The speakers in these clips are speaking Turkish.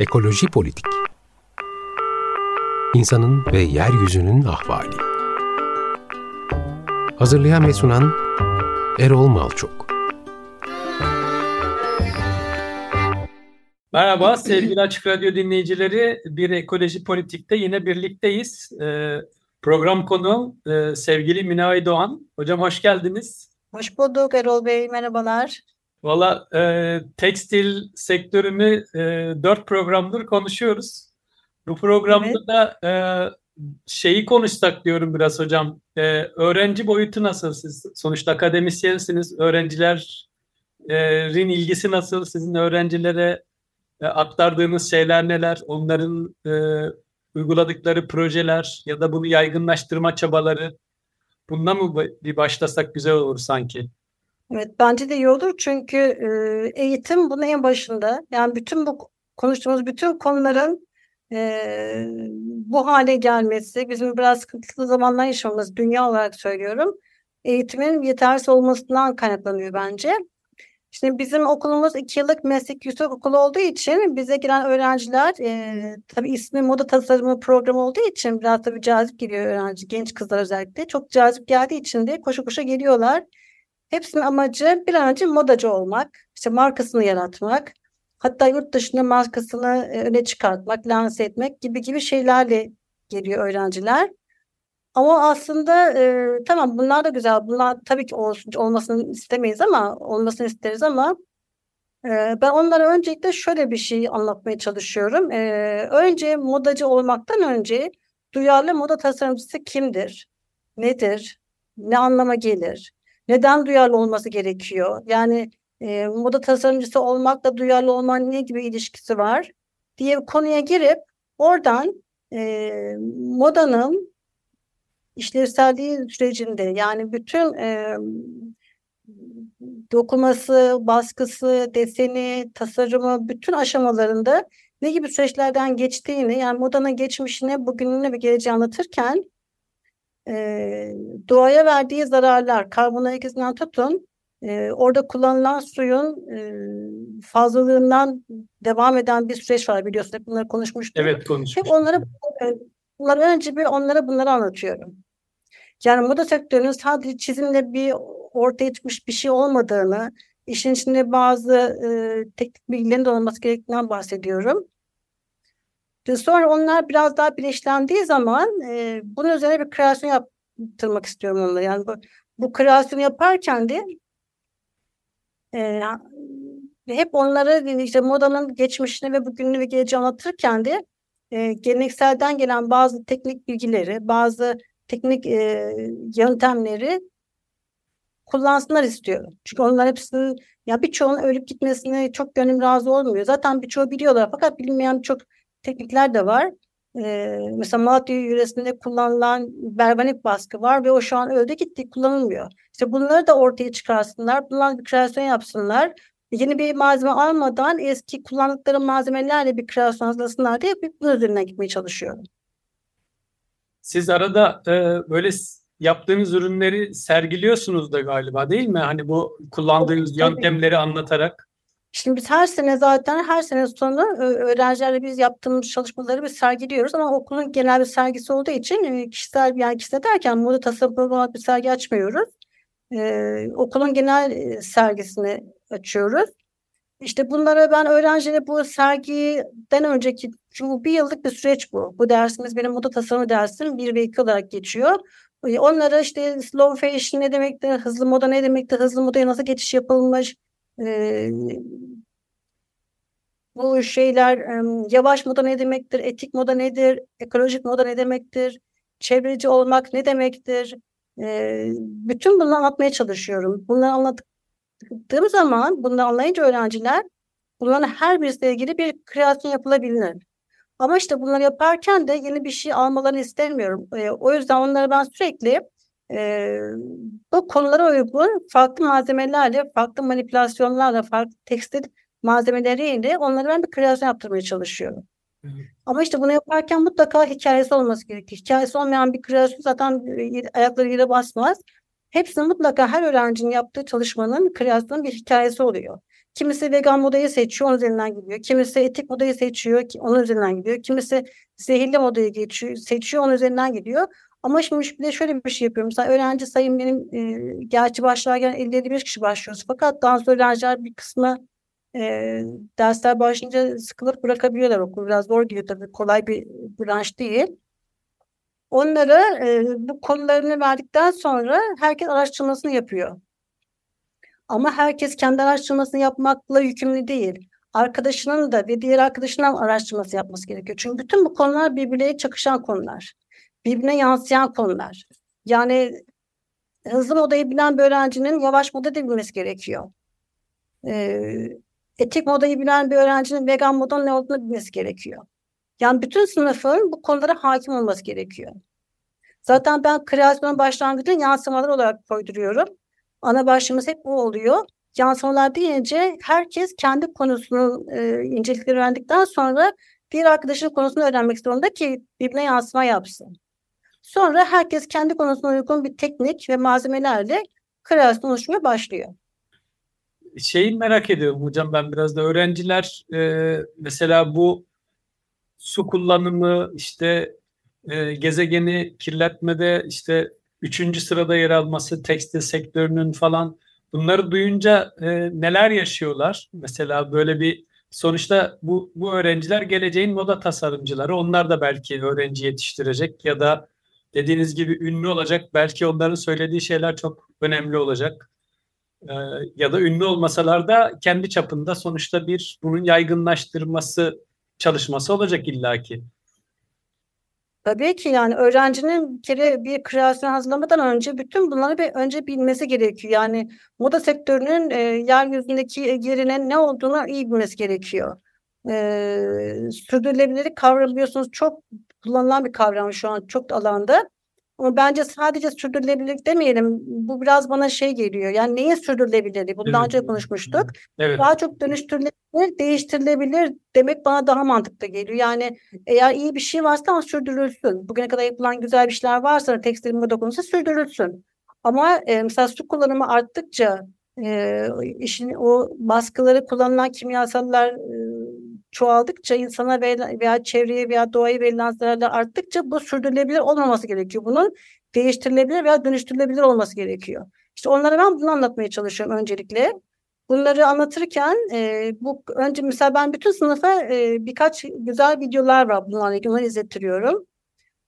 Ekoloji Politik İnsanın ve Yeryüzünün Ahvali Hazırlayan ve sunan Erol Malçok Merhaba sevgili Açık Radyo dinleyicileri. Bir Ekoloji Politik'te yine birlikteyiz. Ee, program konu e, sevgili Minay Doğan. Hocam hoş geldiniz. Hoş bulduk Erol Bey, merhabalar. Valla e, tekstil sektörünü e, dört programdır konuşuyoruz. Bu programda evet. da e, şeyi konuşsak diyorum biraz hocam. E, öğrenci boyutu nasıl siz? Sonuçta akademisyensiniz. Öğrencilerin ilgisi nasıl? Sizin öğrencilere e, aktardığınız şeyler neler? Onların e, uyguladıkları projeler ya da bunu yaygınlaştırma çabaları bundan mı bir başlasak güzel olur sanki? Evet bence de iyi olur çünkü e, eğitim bunun en başında. Yani bütün bu konuştuğumuz bütün konuların e, bu hale gelmesi, bizim biraz sıkıntılı zamanlar yaşamamız, dünya olarak söylüyorum, eğitimin yetersiz olmasından kaynaklanıyor bence. Şimdi bizim okulumuz iki yıllık meslek yüksek okulu olduğu için bize giren öğrenciler e, tabii ismi moda tasarımı programı olduğu için biraz tabii cazip geliyor öğrenci, genç kızlar özellikle. Çok cazip geldiği için de koşu koşu geliyorlar. Hepsinin amacı bir an önce modacı olmak, işte markasını yaratmak, hatta yurt dışında markasını e, öne çıkartmak, lanse etmek gibi gibi şeylerle geliyor öğrenciler. Ama aslında e, tamam bunlar da güzel. Bunlar tabii ki olsun, olmasını istemeyiz ama olmasını isteriz ama e, ben onlara öncelikle şöyle bir şey anlatmaya çalışıyorum. E, önce modacı olmaktan önce duyarlı moda tasarımcısı kimdir? Nedir? Ne anlama gelir? Neden duyarlı olması gerekiyor? Yani e, moda tasarımcısı olmakla duyarlı olmanın ne gibi ilişkisi var diye konuya girip oradan e, modanın işlevselliği sürecinde yani bütün e, dokuması, baskısı, deseni, tasarımı bütün aşamalarında ne gibi süreçlerden geçtiğini yani modanın geçmişine, bugününe ve geleceği anlatırken e, doğaya verdiği zararlar, karbon ayak izinden tutun e, orada kullanılan suyun e, fazlalığından devam eden bir süreç var biliyorsun. Hep bunları konuşmuştuk. Evet konuşmuştuk. Hep onlara bunları önce bir onlara bunları anlatıyorum. Yani moda sektörünün sadece çizimle bir ortaya çıkmış bir şey olmadığını, işin içinde bazı e, teknik bilgilerin de olması gerektiğinden bahsediyorum. Sonra onlar biraz daha bileşlendiği zaman e, bunun üzerine bir kreasyon yaptırmak istiyorum onlara. Yani bu, bu kreasyonu yaparken de e, hep onları işte modanın geçmişini ve bugününü ve geleceği anlatırken de e, gelenekselden gelen bazı teknik bilgileri, bazı teknik e, yöntemleri kullansınlar istiyorum. Çünkü onlar hepsinin ya birçoğunun ölüp gitmesine çok gönlüm razı olmuyor. Zaten birçoğu biliyorlar fakat bilmeyen çok teknikler de var. Ee, mesela Malatya yöresinde kullanılan berbanik baskı var ve o şu an öldü gitti kullanılmıyor. İşte bunları da ortaya çıkarsınlar. Bunlar bir kreasyon yapsınlar. Yeni bir malzeme almadan eski kullandıkları malzemelerle bir kreasyon hazırlasınlar diye bunun üzerine gitmeye çalışıyorum. Siz arada e, böyle yaptığınız ürünleri sergiliyorsunuz da galiba değil mi? Hani bu kullandığınız yöntemleri anlatarak. Şimdi biz her sene zaten her sene sonu öğrencilerle biz yaptığımız çalışmaları biz sergiliyoruz ama okulun genel bir sergisi olduğu için kişisel yani kişisel derken moda tasarım bir sergi açmıyoruz. Ee, okulun genel sergisini açıyoruz. İşte bunlara ben öğrencilere bu sergiden önceki çünkü bir yıllık bir süreç bu. Bu dersimiz benim moda tasarımı dersim bir ve iki olarak geçiyor. Onlara işte slow fashion ne demektir, hızlı moda ne demektir, hızlı modaya nasıl geçiş yapılmış, ee, bu şeyler yavaş moda ne demektir, etik moda nedir, ekolojik moda ne demektir, çevreci olmak ne demektir, ee, bütün bunları anlatmaya çalışıyorum. Bunları anlattığım zaman, bunları anlayınca öğrenciler bunların her birisiyle ilgili bir kreasyon yapılabilir. Ama işte bunları yaparken de yeni bir şey almalarını istemiyorum. E, o yüzden onları ben sürekli e, bu konulara uygun farklı malzemelerle, farklı manipülasyonlarla, farklı tekstil malzemeleriyle onları ben bir kreasyon yaptırmaya çalışıyorum. Evet. Ama işte bunu yaparken mutlaka hikayesi olması gerekiyor. Hikayesi olmayan bir kreasyon zaten ayakları yere basmaz. Hepsinin mutlaka her öğrencinin yaptığı çalışmanın, kreasyonun bir hikayesi oluyor. Kimisi vegan modayı seçiyor, onun üzerinden gidiyor. Kimisi etik modayı seçiyor, onun üzerinden gidiyor. Kimisi zehirli modayı geçiyor, seçiyor, onun üzerinden gidiyor. Ama şimdi bir de şöyle bir şey yapıyorum. Mesela öğrenci sayım benim e, gerçi başlarken 50-55 kişi başlıyoruz. Fakat dans öğrenciler bir kısmı e, dersler başlayınca sıkılıp bırakabiliyorlar okul. Biraz zor gidiyor tabii. Kolay bir branş değil. Onlara e, bu konularını verdikten sonra herkes araştırmasını yapıyor. Ama herkes kendi araştırmasını yapmakla yükümlü değil. Arkadaşının da ve diğer arkadaşının araştırması yapması gerekiyor. Çünkü bütün bu konular birbirine çakışan konular. Birbirine yansıyan konular. Yani hızlı modayı bilen bir öğrencinin yavaş moda da bilmesi gerekiyor. Ee, etik modayı bilen bir öğrencinin vegan modanın ne olduğunu bilmesi gerekiyor. Yani bütün sınıfın bu konulara hakim olması gerekiyor. Zaten ben kreasyon başlangıcını yansımalar olarak koyduruyorum. Ana başlığımız hep bu oluyor. Yansımalar deyince herkes kendi konusunun e, incelikleri öğrendikten sonra bir arkadaşının konusunu öğrenmek zorunda ki birbirine yansıma yapsın. Sonra herkes kendi konusuna uygun bir teknik ve malzemelerle kreasyon oluşmaya başlıyor. Şeyi merak ediyorum hocam ben biraz da öğrenciler e, mesela bu su kullanımı işte e, gezegeni kirletmede işte üçüncü sırada yer alması tekstil sektörünün falan bunları duyunca e, neler yaşıyorlar? Mesela böyle bir sonuçta bu, bu öğrenciler geleceğin moda tasarımcıları. Onlar da belki öğrenci yetiştirecek ya da dediğiniz gibi ünlü olacak. Belki onların söylediği şeyler çok önemli olacak. E, ya da ünlü olmasalar da kendi çapında sonuçta bir bunun yaygınlaştırması çalışması olacak illaki. Tabii ki yani öğrencinin bir kere bir kreasyon hazırlamadan önce bütün bunları bir önce bilmesi gerekiyor. Yani moda sektörünün e, yeryüzündeki yerine ne olduğunu iyi bilmesi gerekiyor. E, sürdürülebilirlik kavramı çok kullanılan bir kavram şu an çok alanda. Ama bence sadece sürdürülebilirlik demeyelim. Bu biraz bana şey geliyor. Yani neye sürdürülebilirliği? Bunu evet. daha önce konuşmuştuk. Evet. Daha çok dönüştürülebilir, değiştirilebilir demek bana daha mantıklı geliyor. Yani eğer iyi bir şey varsa sürdürülsün. Bugüne kadar yapılan güzel bir şeyler varsa tekstil konusu sürdürülsün. Ama e, mesela su kullanımı arttıkça e, işin o baskıları kullanılan kimyasallar e, çoğaldıkça insana veya çevreye veya doğaya verilen zararlar arttıkça bu sürdürülebilir olmaması gerekiyor. Bunun değiştirilebilir veya dönüştürülebilir olması gerekiyor. İşte onlara ben bunu anlatmaya çalışıyorum öncelikle. Bunları anlatırken e, bu önce mesela ben bütün sınıfa e, birkaç güzel videolar var bunlarla ilgili onları izlettiriyorum.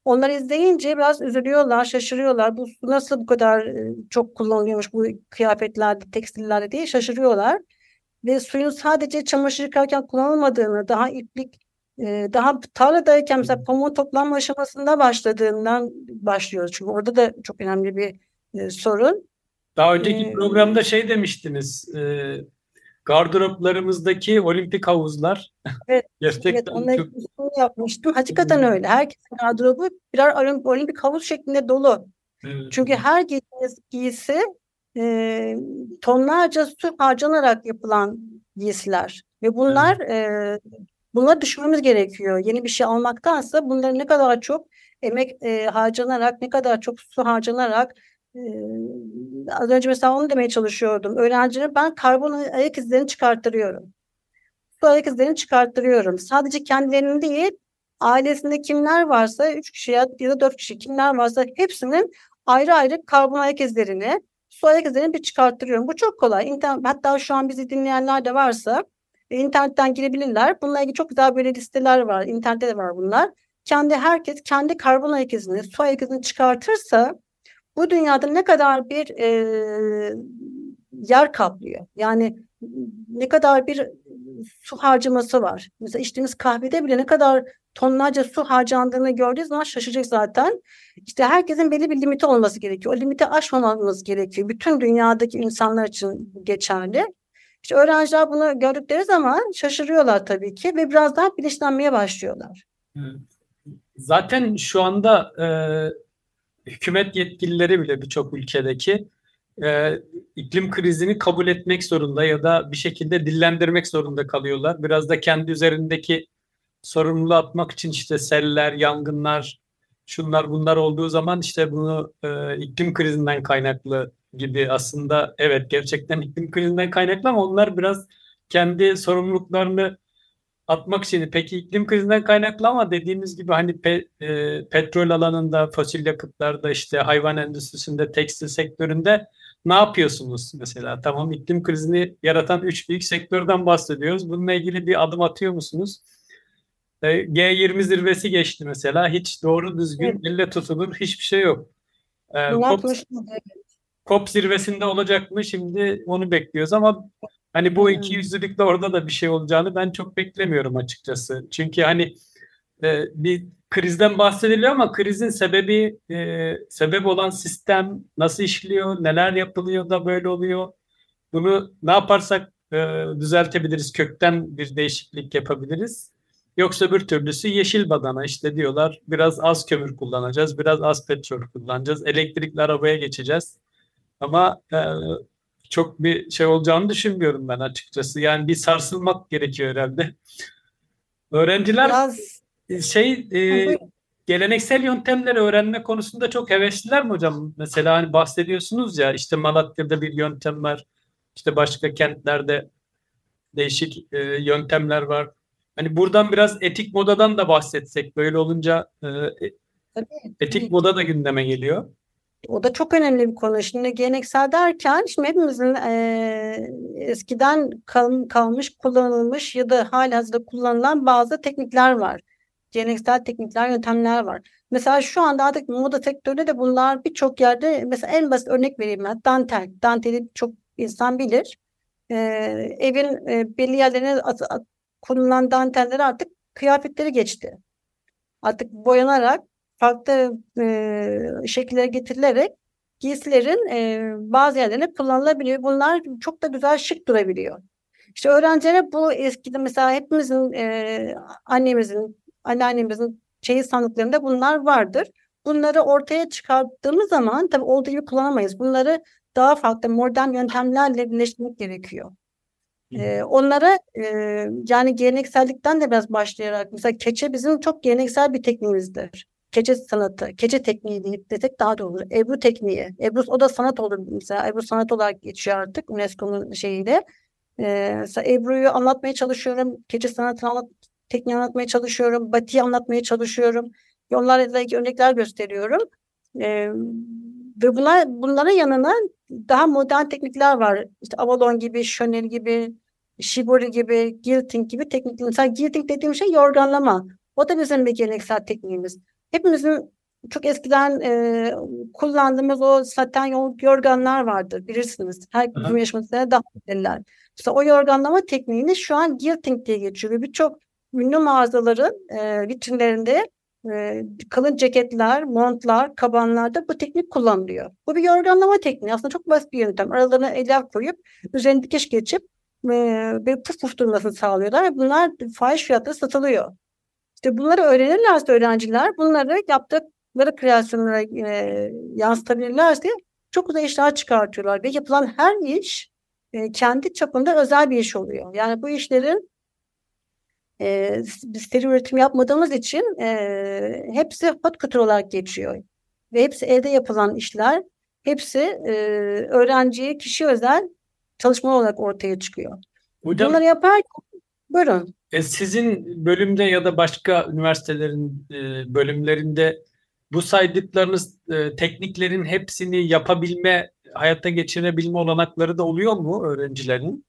Onları izleyince biraz üzülüyorlar, şaşırıyorlar. Bu nasıl bu kadar çok kullanılıyormuş bu kıyafetlerde, tekstillerde diye şaşırıyorlar ve suyun sadece çamaşır yıkarken kullanılmadığını, daha iplik, e, daha tarladayken mesela pamuğun toplanma aşamasında başladığından başlıyoruz. Çünkü orada da çok önemli bir e, sorun. Daha önceki ee, programda şey demiştiniz, e, gardıroplarımızdaki olimpik havuzlar. Evet, Gerçekten evet onları çok... yapmıştım. Hakikaten öyle. Herkesin gardırobu birer olimpik havuz şeklinde dolu. Evet. Çünkü her giysi e, tonlarca su harcanarak yapılan giysiler ve bunlar e, bunları düşünmemiz gerekiyor. Yeni bir şey almaktansa bunları ne kadar çok emek e, harcanarak, ne kadar çok su harcanarak e, az önce mesela onu demeye çalışıyordum. Öğrencilere ben karbon ayak izlerini çıkarttırıyorum. Su ayak izlerini çıkarttırıyorum. Sadece kendilerinin değil, ailesinde kimler varsa, üç kişi ya da dört kişi kimler varsa hepsinin ayrı ayrı karbon ayak izlerini su ayak izlerini bir çıkarttırıyorum. Bu çok kolay. İnternet, hatta şu an bizi dinleyenler de varsa e, internetten girebilirler. Bununla ilgili çok güzel böyle listeler var. İnternette de var bunlar. Kendi herkes kendi karbon ayak izini, su ayak izini çıkartırsa bu dünyada ne kadar bir e, yer kaplıyor. Yani ne kadar bir su harcaması var. Mesela içtiğiniz kahvede bile ne kadar tonlarca su harcandığını gördüğü zaman şaşıracak zaten. İşte herkesin belli bir limiti olması gerekiyor. O limiti aşmamamız gerekiyor. Bütün dünyadaki insanlar için geçerli. İşte öğrenciler bunu gördükleri zaman şaşırıyorlar tabii ki ve biraz daha bilinçlenmeye başlıyorlar. Zaten şu anda e, hükümet yetkilileri bile birçok ülkedeki e, iklim krizini kabul etmek zorunda ya da bir şekilde dillendirmek zorunda kalıyorlar. Biraz da kendi üzerindeki sorumluluğu atmak için işte seller, yangınlar, şunlar bunlar olduğu zaman işte bunu e, iklim krizinden kaynaklı gibi aslında evet gerçekten iklim krizinden kaynaklı ama onlar biraz kendi sorumluluklarını atmak için peki iklim krizinden kaynaklı ama dediğimiz gibi hani pe, e, petrol alanında, fosil yakıtlarda işte hayvan endüstrisinde, tekstil sektöründe ne yapıyorsunuz mesela? Tamam iklim krizini yaratan üç büyük sektörden bahsediyoruz. Bununla ilgili bir adım atıyor musunuz? E, G20 zirvesi geçti mesela. Hiç doğru düzgün evet. elle tutulur hiçbir şey yok. E, COP, COP zirvesinde olacak mı? Şimdi onu bekliyoruz ama Hani bu iki yüzlülükle orada da bir şey olacağını ben çok beklemiyorum açıkçası. Çünkü hani e, bir krizden bahsediliyor ama krizin sebebi e, sebep olan sistem nasıl işliyor, neler yapılıyor da böyle oluyor. Bunu ne yaparsak e, düzeltebiliriz, kökten bir değişiklik yapabiliriz. Yoksa bir türlüsü yeşil badana işte diyorlar biraz az kömür kullanacağız, biraz az petrol kullanacağız, elektrikli arabaya geçeceğiz. Ama e, çok bir şey olacağını düşünmüyorum ben açıkçası. Yani bir sarsılmak gerekiyor herhalde. Öğrenciler Biraz... şey e, geleneksel yöntemleri öğrenme konusunda çok hevesliler mi hocam? Mesela hani bahsediyorsunuz ya işte Malatya'da bir yöntem var. İşte başka kentlerde değişik e, yöntemler var. Hani buradan biraz etik modadan da bahsetsek böyle olunca e, Tabii. etik moda da gündeme geliyor. O da çok önemli bir konu. Şimdi geleneksel derken şimdi hepimizin e, eskiden kal, kalmış, kullanılmış ya da halihazırda kullanılan bazı teknikler var. Geleneksel teknikler, yöntemler var. Mesela şu anda artık moda sektöründe de bunlar birçok yerde mesela en basit örnek vereyim ben. Dantel. Danteli çok insan bilir. E, evin e, belli yerlerine at, at, konulan danteller artık kıyafetleri geçti. Artık boyanarak farklı e, şekillere getirilerek giysilerin e, bazı yerlerine kullanılabiliyor. Bunlar çok da güzel şık durabiliyor. İşte öğrencilere bu eskide mesela hepimizin e, annemizin, anneannemizin çeyiz sandıklarında bunlar vardır. Bunları ortaya çıkarttığımız zaman tabii olduğu gibi kullanamayız. Bunları daha farklı modern yöntemlerle birleştirmek gerekiyor. Ee, onlara e, yani geleneksellikten de biraz başlayarak mesela keçe bizim çok geleneksel bir tekniğimizdir keçe sanatı, keçe tekniği deyip desek daha doğru olur. Ebru tekniği. Ebru o da sanat olur mesela. Ebru sanat olarak geçiyor artık UNESCO'nun şeyiyle. Ee, mesela Ebru'yu anlatmaya çalışıyorum. Keçe sanatını anlat, tekniği anlatmaya çalışıyorum. Bati'yi anlatmaya çalışıyorum. Onlarla ilgili örnekler gösteriyorum. Ee, ve bunlar, bunların yanına daha modern teknikler var. İşte Avalon gibi, Chanel gibi, Shibori gibi, Gilting gibi teknikler. Mesela Gilting dediğim şey yorganlama. O da bizim bir geleneksel tekniğimiz hepimizin çok eskiden e, kullandığımız o saten yorganlar vardır bilirsiniz. Her gün yaşamasına daha belirler. Mesela o yorganlama tekniğini şu an gilting diye geçiyor ve birçok ünlü mağazaların e, vitrinlerinde e, kalın ceketler, montlar, kabanlarda bu teknik kullanılıyor. Bu bir yorganlama tekniği. Aslında çok basit bir yöntem. Aralarına elyaf koyup üzerine dikiş geçip e, bir puf puf durmasını sağlıyorlar. Bunlar fahiş fiyatla satılıyor. İşte bunları öğrenirlerse öğrenciler bunları yaptıkları kreasyonlara e, yansıtabilirlerse çok güzel işler çıkartıyorlar ve yapılan her iş e, kendi çapında özel bir iş oluyor. Yani bu işlerin e, biz seri üretim yapmadığımız için e, hepsi hot kutur olarak geçiyor. Ve hepsi evde yapılan işler, hepsi e, öğrenciye kişi özel çalışma olarak ortaya çıkıyor. Hocam, Bunları yaparken buyurun. E, sizin bölümde ya da başka üniversitelerin e, bölümlerinde bu saydıklarınız e, tekniklerin hepsini yapabilme, hayata geçirebilme olanakları da oluyor mu öğrencilerin?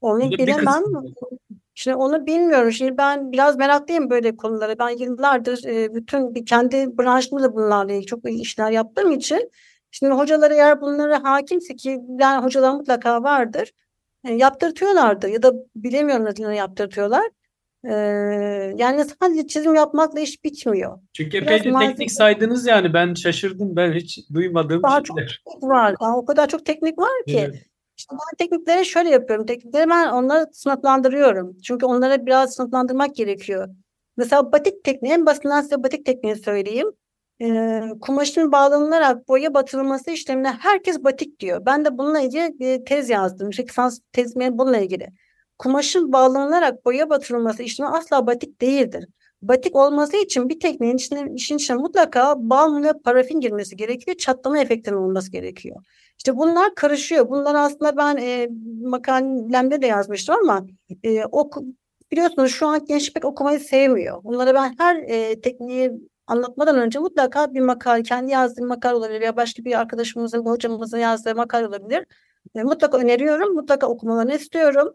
Onu bilemem. Şimdi onu bilmiyorum. Şimdi ben biraz meraklıyım böyle konulara. Ben yıllardır e, bütün bir kendi branşımda bunlarla ilgili çok işler yaptığım için şimdi hocalar eğer bunlara hakimse ki yani hocalar mutlaka vardır. E, yaptırtıyorlardı ya da bilemiyorum nasıl yaptırtıyorlar. Ee, yani sadece çizim yapmakla iş bitmiyor. Çünkü epeyce teknik saydınız yani ben şaşırdım ben hiç duymadığım daha şeyler. Çok var. Daha o kadar çok teknik var ki. Evet. İşte ben teknikleri şöyle yapıyorum. Teknikleri ben onları sınıflandırıyorum. Çünkü onlara biraz sınıflandırmak gerekiyor. Mesela batik tekniği, en basitinden size batik tekniği söyleyeyim e, kumaşın bağlanılarak boya batırılması işlemine herkes batik diyor. Ben de bununla ilgili bir tez yazdım. İşte lisans tezim bununla ilgili. Kumaşın bağlanılarak boya batırılması işlemi asla batik değildir. Batik olması için bir tekniğin içine, işin içine mutlaka bal ve parafin girmesi gerekiyor. Çatlama efektinin olması gerekiyor. İşte bunlar karışıyor. Bunlar aslında ben e, makalemde de yazmıştım ama e, oku, biliyorsunuz şu an genç pek okumayı sevmiyor. Bunları ben her e, tekniği anlatmadan önce mutlaka bir makale, kendi yazdığım makale olabilir veya başka bir arkadaşımızın, hocamızın yazdığı makale olabilir. E, mutlaka öneriyorum, mutlaka okumalarını istiyorum.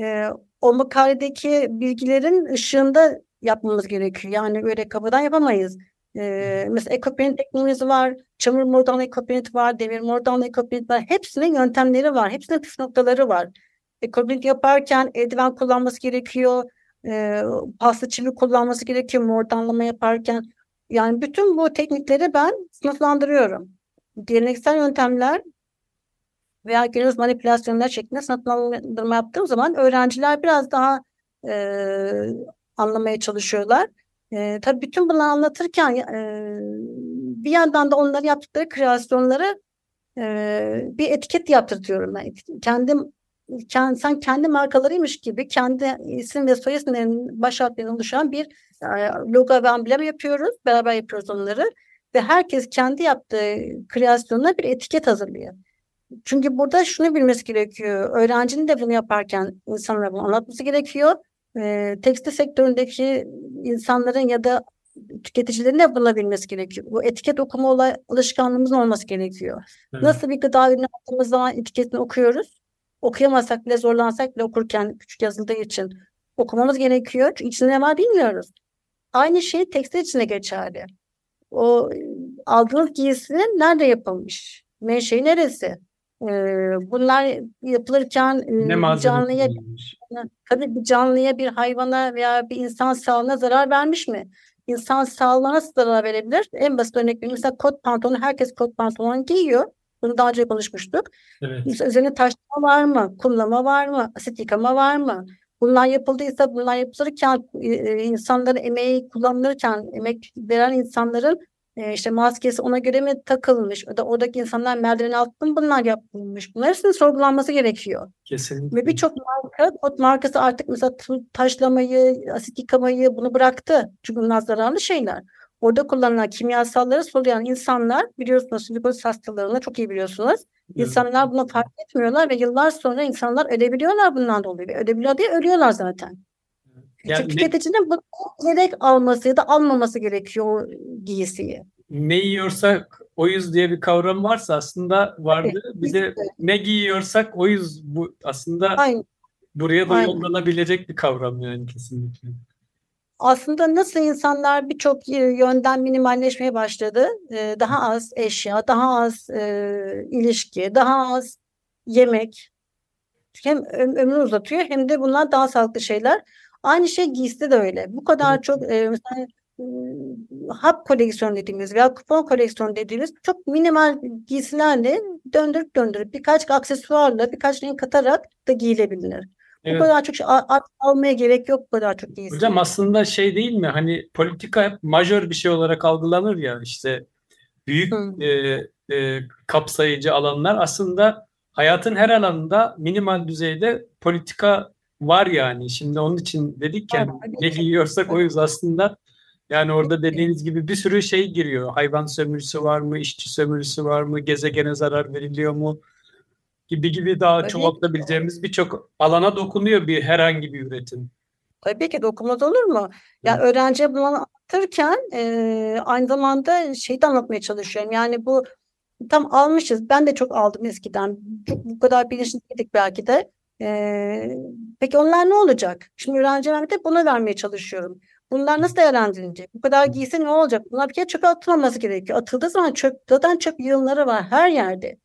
E, o makaledeki bilgilerin ışığında yapmamız gerekiyor. Yani öyle kafadan yapamayız. Ee, mesela ekoprint tekniğimiz var, çamur mordanlı ekoprint var, demir mordanlı ekoprint var. Hepsinin yöntemleri var, hepsinin püf noktaları var. Ekoprint yaparken eldiven kullanması gerekiyor, e, pasta çivi kullanması gerekiyor mordanlama yaparken. Yani bütün bu teknikleri ben sınıflandırıyorum. Geleneksel yöntemler veya göz manipülasyonlar şeklinde sınıflandırma yaptığım zaman öğrenciler biraz daha e, anlamaya çalışıyorlar. E, tabii bütün bunları anlatırken e, bir yandan da onların yaptıkları kreasyonları e, bir etiket yaptırtıyorum ben. Kendim kend, sen kendi markalarıymış gibi kendi isim ve soy isimlerinin baş harflerinden oluşan bir e, logo ve amblem yapıyoruz. Beraber yapıyoruz onları. Ve herkes kendi yaptığı kreasyonuna bir etiket hazırlıyor. Çünkü burada şunu bilmesi gerekiyor. Öğrencinin de bunu yaparken insanlara bunu anlatması gerekiyor e, tekstil sektöründeki insanların ya da tüketicilerin de bulabilmesi gerekiyor. Bu etiket okuma olay, alışkanlığımızın olması gerekiyor. Evet. Nasıl bir gıda ürünü aldığımız zaman etiketini okuyoruz. Okuyamazsak bile zorlansak bile okurken küçük yazıldığı için okumamız gerekiyor. Çünkü içinde ne var bilmiyoruz. Aynı şey tekstil içine geçerli. O aldığınız giysinin nerede yapılmış? Menşei neresi? Bunlar yapılırken ne canlıya tabii bir canlıya bir hayvana veya bir insan sağlığına zarar vermiş mi? İnsan sağlığına nasıl zarar verebilir? En basit örnek. Mesela kot pantolonu herkes kot pantolon giyiyor. Bunu daha önce konuşmuştuk. Evet. Mesela üzerine taşlama var mı? Kumlama var mı? Asit yıkama var mı? Bunlar yapıldıysa bunlar yapılırken insanların emeği kullanılırken emek veren insanların e, işte maskesi ona göre mi takılmış? O da oradaki insanlar merdiven altında mı bunlar yapılmış? Bunlar hepsinin sorgulanması gerekiyor. Kesinlikle. Ve birçok marka, kod markası artık mesela taşlamayı, asit yıkamayı bunu bıraktı. Çünkü bunlar zararlı şeyler. Orada kullanılan kimyasalları soluyan insanlar biliyorsunuz silikos hastalarını çok iyi biliyorsunuz. İnsanlar bunu fark etmiyorlar ve yıllar sonra insanlar ölebiliyorlar bundan dolayı. Ölebiliyor diye ölüyorlar zaten. Yani tüketicinin bunu bilerek alması ya da almaması gerekiyor giysiyi. Ne yiyorsak oyuz diye bir kavram varsa aslında vardı. Bir de ne giyiyorsak oyuz bu aslında Aynen. buraya da Aynen. yollanabilecek bir kavram yani kesinlikle. Aslında nasıl insanlar birçok yönden minimalleşmeye başladı. Ee, daha az eşya, daha az e, ilişki, daha az yemek. Hem ömrü uzatıyor hem de bunlar daha sağlıklı şeyler. Aynı şey giysi de öyle. Bu kadar evet. çok e, mesela hap koleksiyon dediğimiz veya kupon koleksiyon dediğimiz çok minimal giysilerle döndürüp döndürüp birkaç aksesuarla birkaç renk katarak da giyilebilir. Evet. Bu kadar çok şey almaya gerek yok bu kadar çok giysi. Hocam aslında şey değil mi hani politika hep majör bir şey olarak algılanır ya işte büyük e, e, kapsayıcı alanlar aslında hayatın her alanında minimal düzeyde politika var yani. Şimdi onun için dedik ya ne giyiyorsak o yüzden aslında yani orada dediğiniz gibi bir sürü şey giriyor. Hayvan sömürüsü var mı, işçi sömürüsü var mı, gezegene zarar veriliyor mu gibi gibi daha çoğaltabileceğimiz birçok alana dokunuyor bir herhangi bir üretim. Tabii ki dokunmaz olur mu? Ya yani öğrenciye bunu anlatırken e, aynı zamanda şey de anlatmaya çalışıyorum. Yani bu tam almışız. Ben de çok aldım eskiden. Çok bu kadar bilinçli değildik belki de. Ee, peki onlar ne olacak? Şimdi öğrencilerime de bunu vermeye çalışıyorum. Bunlar nasıl değerlendirilecek? Bu kadar giysi ne olacak? Bunlar bir kere çöpe atılmaması gerekiyor. Atıldığı zaman çöp, zaten çöp yığınları var her yerde.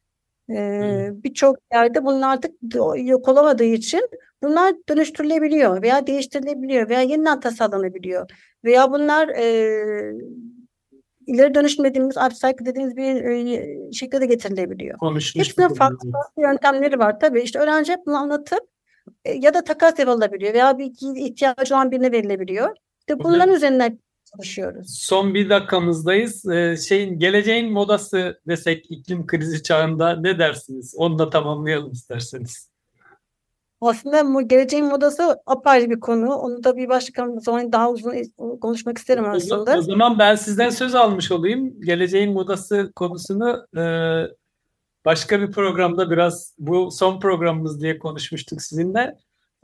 Ee, Birçok yerde bunlar artık yok olamadığı için bunlar dönüştürülebiliyor veya değiştirilebiliyor veya yeniden tasarlanabiliyor. Veya bunlar e, ileri dönüşmediğimiz upcycle dediğimiz bir e, şekilde de getirilebiliyor. Hepsinin farklı, yöntemleri var. Tabii işte öğrenci hep bunu anlatıp e, ya da takas yapılabiliyor veya bir ihtiyacı olan birine verilebiliyor. İşte bunların üzerinden çalışıyoruz. Son bir dakikamızdayız. Ee, şeyin geleceğin modası desek iklim krizi çağında ne dersiniz? Onu da tamamlayalım isterseniz. Aslında bu geleceğin modası apayrı bir konu. Onu da bir başka zaman daha uzun konuşmak isterim aslında. O zaman ben sizden söz almış olayım. Geleceğin modası konusunu e, başka bir programda biraz bu son programımız diye konuşmuştuk sizinle.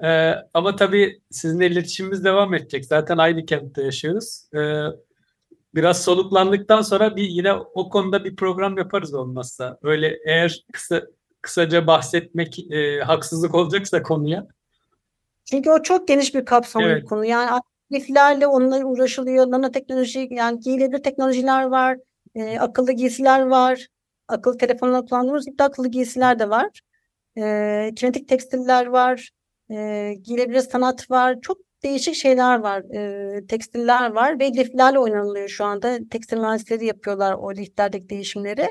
Ee, ama tabii sizinle iletişimimiz devam edecek. Zaten aynı kentte yaşıyoruz. Ee, biraz soluklandıktan sonra bir yine o konuda bir program yaparız olmazsa. Öyle eğer kısa kısaca bahsetmek e, haksızlık olacaksa konuya. Çünkü o çok geniş bir kapsamlı evet. bir konu. Yani aktiflerle onunla uğraşılıyor. Nanoteknoloji yani giyilebilir teknolojiler var. E, akıllı giysiler var. Akıllı telefonla kullandığımız gibi akıllı giysiler de var. E, kinetik tekstiller var. E, giyilebilir sanat var. Çok değişik şeyler var. E, tekstiller var ve liflerle oynanılıyor şu anda. Tekstil mühendisleri yapıyorlar o liflerdeki değişimleri.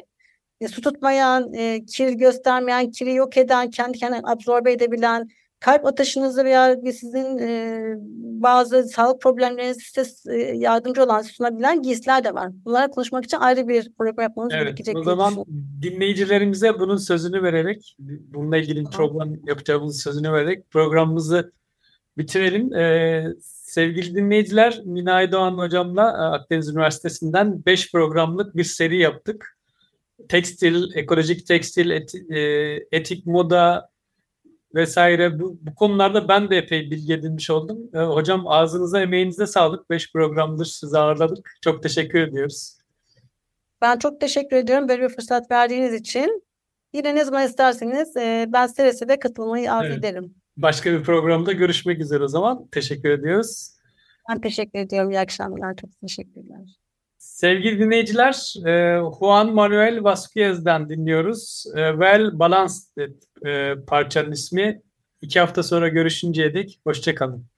E, su tutmayan, e, kir göstermeyen, kiri yok eden, kendi kendine absorbe edebilen, kalp atışınızı veya sizin e, bazı sağlık problemlerinizi size e, yardımcı olan sunabilen giysiler de var. Bunlara konuşmak için ayrı bir program yapmamız evet, gerekecek. O zaman dinleyicilerimize bunun sözünü vererek, bununla ilgili program yapacağımız sözünü vererek programımızı bitirelim. Ee, sevgili dinleyiciler, Minay Doğan hocamla e, Akdeniz Üniversitesi'nden 5 programlık bir seri yaptık. Tekstil, ekolojik tekstil, eti, e, etik moda, vesaire bu, bu konularda ben de epey bilgi edinmiş oldum. Ee, hocam ağzınıza emeğinize sağlık. Beş programdır sizi ağırladık. Çok teşekkür ediyoruz. Ben çok teşekkür ediyorum böyle bir fırsat verdiğiniz için. Yine ne zaman isterseniz e, ben seve seve katılmayı arzu evet. ederim. Başka bir programda görüşmek üzere o zaman. Teşekkür ediyoruz. Ben teşekkür ediyorum. İyi akşamlar. Çok teşekkürler. Sevgili dinleyiciler, e, Juan Manuel Vasquez'den dinliyoruz. E, well Balanced e, parçanın ismi. İki hafta sonra görüşünceye dek hoşçakalın.